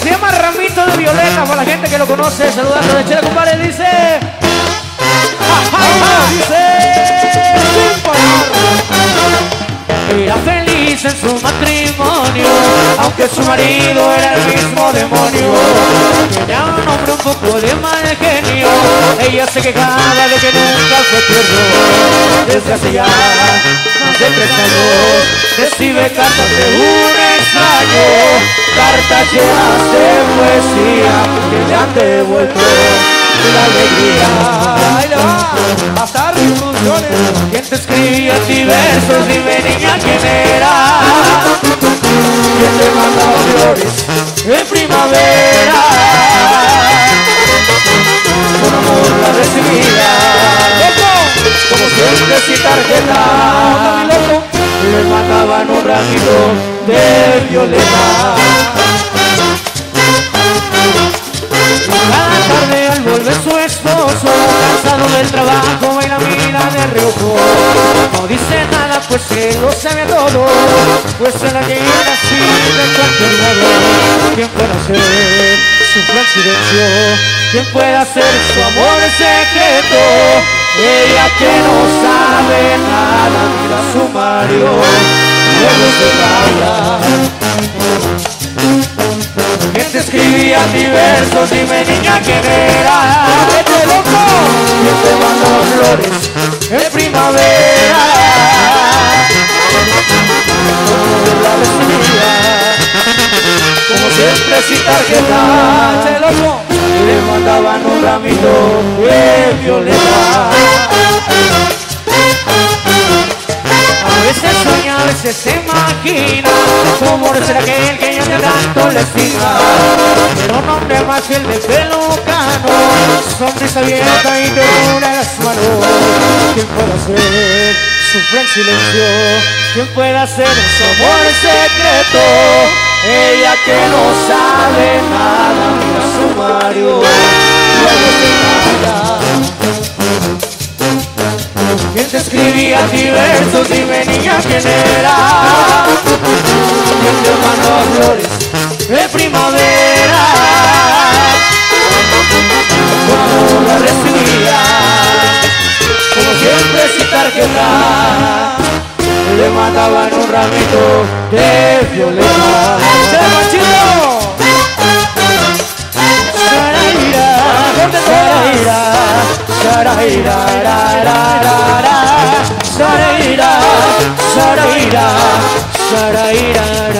se llama Ramito de Violeta, para la gente que lo conoce, saludando de Chile, compadre, dice. dice. Era feliz en su matrimonio, aunque su marido era el mismo demonio. Tenía un hombre un poco de mal genio, ella se quejaba de que nunca fue tierno. Desde hace ya de tres años, recibe cartas de un extraño, cartas llenas de poesía que le han devuelto la alegría. Pasar funciones. ¿Quién te escribía ti versos? Dime niña quién era. ¿Quién te mandaba flores en primavera? Con amor la recibía. Como siempre sin tarjeta. De violeta. Cada tarde al volver su esposo, cansado del trabajo, baila mira de reojo. No dice nada, pues que lo sabe todo, pues se la llena así de cualquier modo. ¿Quién puede hacer su gran silencio? ¿Quién puede hacer su amor secreto? Ella que no sabe nada, mira su Mario, escribía diversos? Dime niña quién era ¡Vete loco! ¿Quién te mandó flores en primavera? La recibía Como siempre sin tarjeta ¡Vete loco! Le mandaban un ramito de violeta a veces sueña, a veces se imagina Su amor es aquel que de tanto le estima Pero un hombre más fiel de pelucano Sonrisa abierta y ternura en las manos ¿Quién puede hacer sufrir en silencio? ¿Quién puede hacer su amor secreto? Ella que no sabe nada escribía diversos? Dime niña quién era ¿Quién te mandó flores de primavera? Cuando la recibía Como siempre sin tarjeta Le mandaban un ramito de violeta Saraira, Saraira, Sara ira.